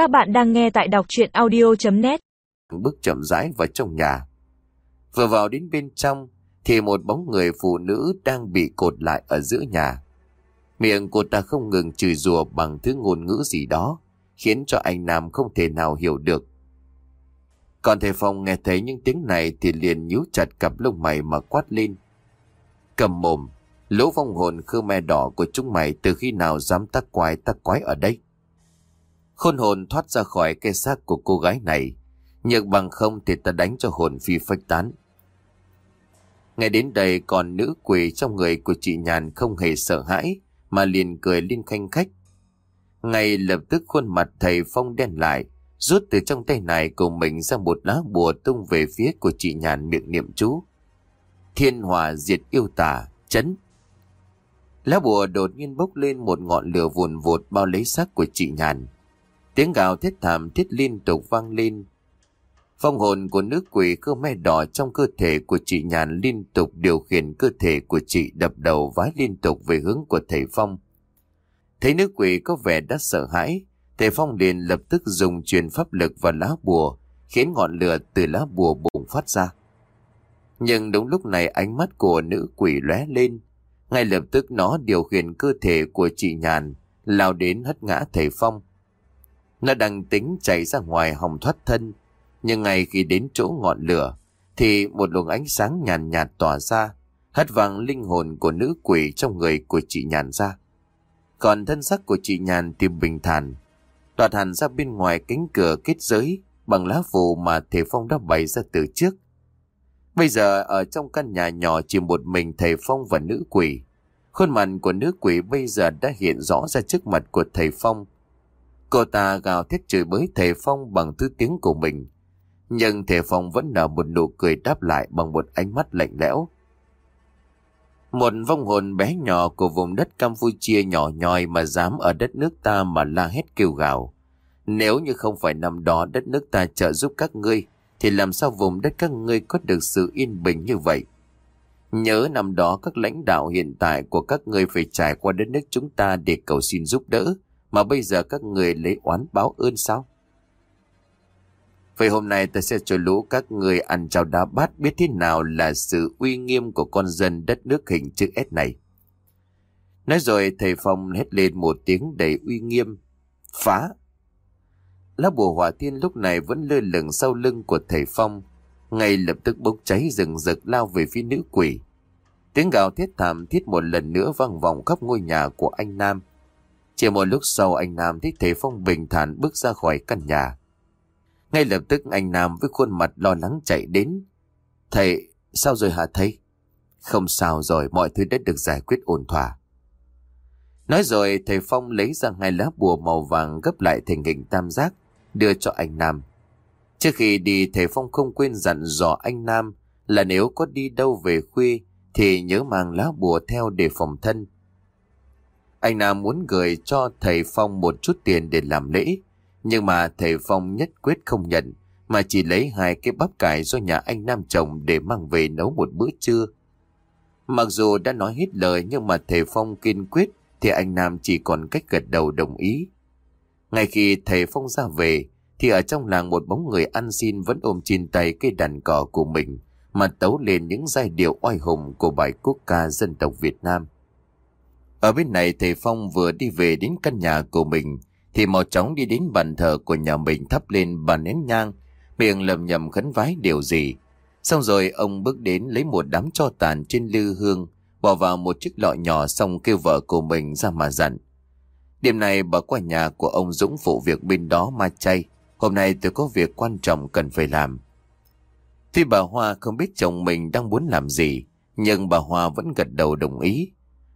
Các bạn đang nghe tại đọc chuyện audio.net Bước chậm rãi vào trong nhà. Vừa vào đến bên trong thì một bóng người phụ nữ đang bị cột lại ở giữa nhà. Miệng cô ta không ngừng chửi rủa bằng thứ ngôn ngữ gì đó, khiến cho anh Nam không thể nào hiểu được. Còn thầy Phong nghe thấy những tiếng này thì liền nhíu chặt cặp lông mày mà quát lên. Cầm mồm, lỗ vong hồn Khmer đỏ của chúng mày từ khi nào dám tắc quái tắc quái ở đây? Khôn hồn thoát ra khỏi cây xác của cô gái này, nhược bằng không thì ta đánh cho hồn phi phách tán. Ngay đến đây còn nữ quỷ trong người của chị Nhàn không hề sợ hãi, mà liền cười lên khanh khách. Ngay lập tức khuôn mặt thầy Phong đen lại, rút từ trong tay này của mình ra một lá bùa tung về phía của chị Nhàn miệng niệm chú. Thiên hòa diệt yêu tà, chấn. Lá bùa đột nhiên bốc lên một ngọn lửa vùn vụt bao lấy xác của chị Nhàn. Tiếng gào thét thảm thiết liên tục vang lên. Phong hồn của nữ quỷ cơ me đỏ trong cơ thể của chị Nhàn liên tục điều khiển cơ thể của chị đập đầu vái liên tục về hướng của thầy Phong. Thấy nữ quỷ có vẻ đã sợ hãi, thầy Phong liền lập tức dùng truyền pháp lực vào lá bùa, khiến ngọn lửa từ lá bùa bùng phát ra. Nhưng đúng lúc này ánh mắt của nữ quỷ lóe lên, ngay lập tức nó điều khiển cơ thể của chị Nhàn, lao đến hất ngã thầy Phong. Nó đang tính chạy ra ngoài hòng thoát thân, nhưng ngay khi đến chỗ ngọn lửa, thì một luồng ánh sáng nhàn nhạt, tỏa ra, hất vàng linh hồn của nữ quỷ trong người của chị Nhàn ra. Còn thân sắc của chị Nhàn thì bình thản, đoạt hẳn ra bên ngoài cánh cửa kết giới bằng lá phù mà thầy Phong đã bày ra từ trước. Bây giờ ở trong căn nhà nhỏ chỉ một mình thầy Phong và nữ quỷ. Khuôn mặt của nữ quỷ bây giờ đã hiện rõ ra trước mặt của thầy Phong. Cô ta gào thét chửi bới thầy Phong bằng thứ tiếng của mình. Nhưng thầy Phong vẫn nở một nụ cười đáp lại bằng một ánh mắt lạnh lẽo. Một vong hồn bé nhỏ của vùng đất Campuchia nhỏ nhoi mà dám ở đất nước ta mà la hét kêu gào. Nếu như không phải năm đó đất nước ta trợ giúp các ngươi, thì làm sao vùng đất các ngươi có được sự yên bình như vậy? Nhớ năm đó các lãnh đạo hiện tại của các ngươi phải trải qua đất nước chúng ta để cầu xin giúp đỡ, mà bây giờ các người lấy oán báo ơn sao? Vậy hôm nay ta sẽ cho lũ các người ăn cháo đá bát biết thế nào là sự uy nghiêm của con dân đất nước hình chữ S này. Nói rồi thầy Phong hét lên một tiếng đầy uy nghiêm. Phá! Lá bùa hỏa thiên lúc này vẫn lơ lửng sau lưng của thầy Phong. Ngay lập tức bốc cháy rừng rực lao về phía nữ quỷ. Tiếng gào thiết thảm thiết một lần nữa vang vọng khắp ngôi nhà của anh Nam. Chỉ một lúc sau anh Nam thấy thầy Phong bình thản bước ra khỏi căn nhà. Ngay lập tức anh Nam với khuôn mặt lo lắng chạy đến. Thầy, sao rồi hả thầy? Không sao rồi, mọi thứ đã được giải quyết ổn thỏa. Nói rồi, thầy Phong lấy ra hai lá bùa màu vàng gấp lại thành hình tam giác, đưa cho anh Nam. Trước khi đi, thầy Phong không quên dặn dò anh Nam là nếu có đi đâu về khuya thì nhớ mang lá bùa theo để phòng thân. Anh Nam muốn gửi cho thầy Phong một chút tiền để làm lễ, nhưng mà thầy Phong nhất quyết không nhận, mà chỉ lấy hai cái bắp cải do nhà anh Nam trồng để mang về nấu một bữa trưa. Mặc dù đã nói hết lời nhưng mà thầy Phong kiên quyết thì anh Nam chỉ còn cách gật đầu đồng ý. Ngay khi thầy Phong ra về thì ở trong làng một bóng người ăn xin vẫn ôm trên tay cây đàn cỏ của mình mà tấu lên những giai điệu oai hùng của bài quốc ca dân tộc Việt Nam. Ở bên này thầy Phong vừa đi về đến căn nhà của mình thì mau chóng đi đến bàn thờ của nhà mình thắp lên bàn nén nhang, miệng lầm nhầm khấn vái điều gì. Xong rồi ông bước đến lấy một đám cho tàn trên lư hương, bỏ vào một chiếc lọ nhỏ xong kêu vợ của mình ra mà dặn. Đêm này bà qua nhà của ông Dũng phụ việc bên đó ma chay. Hôm nay tôi có việc quan trọng cần phải làm. Tuy bà Hoa không biết chồng mình đang muốn làm gì, nhưng bà Hoa vẫn gật đầu đồng ý.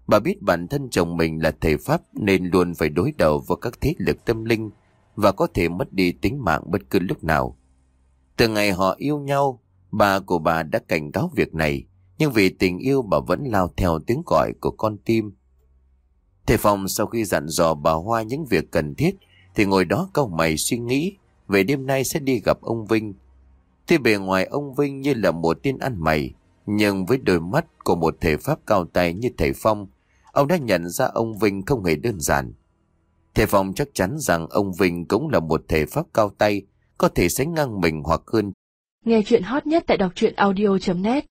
Bà biết bản thân chồng mình là thầy Pháp nên luôn phải đối đầu với các thế lực tâm linh và có thể mất đi tính mạng bất cứ lúc nào. Từ ngày họ yêu nhau, bà của bà đã cảnh cáo việc này, nhưng vì tình yêu bà vẫn lao theo tiếng gọi của con tim. Thầy Phong sau khi dặn dò bà Hoa những việc cần thiết thì ngồi đó câu mày suy nghĩ về đêm nay sẽ đi gặp ông Vinh. Tuy bề ngoài ông Vinh như là một tên ăn mày, nhưng với đôi mắt của một thể pháp cao tay như thầy Phong, ông đã nhận ra ông Vinh không hề đơn giản. Thầy phong chắc chắn rằng ông Vinh cũng là một thể pháp cao tay, có thể sánh ngang mình hoặc hơn. Nghe chuyện hot nhất tại đọc truyện audio.net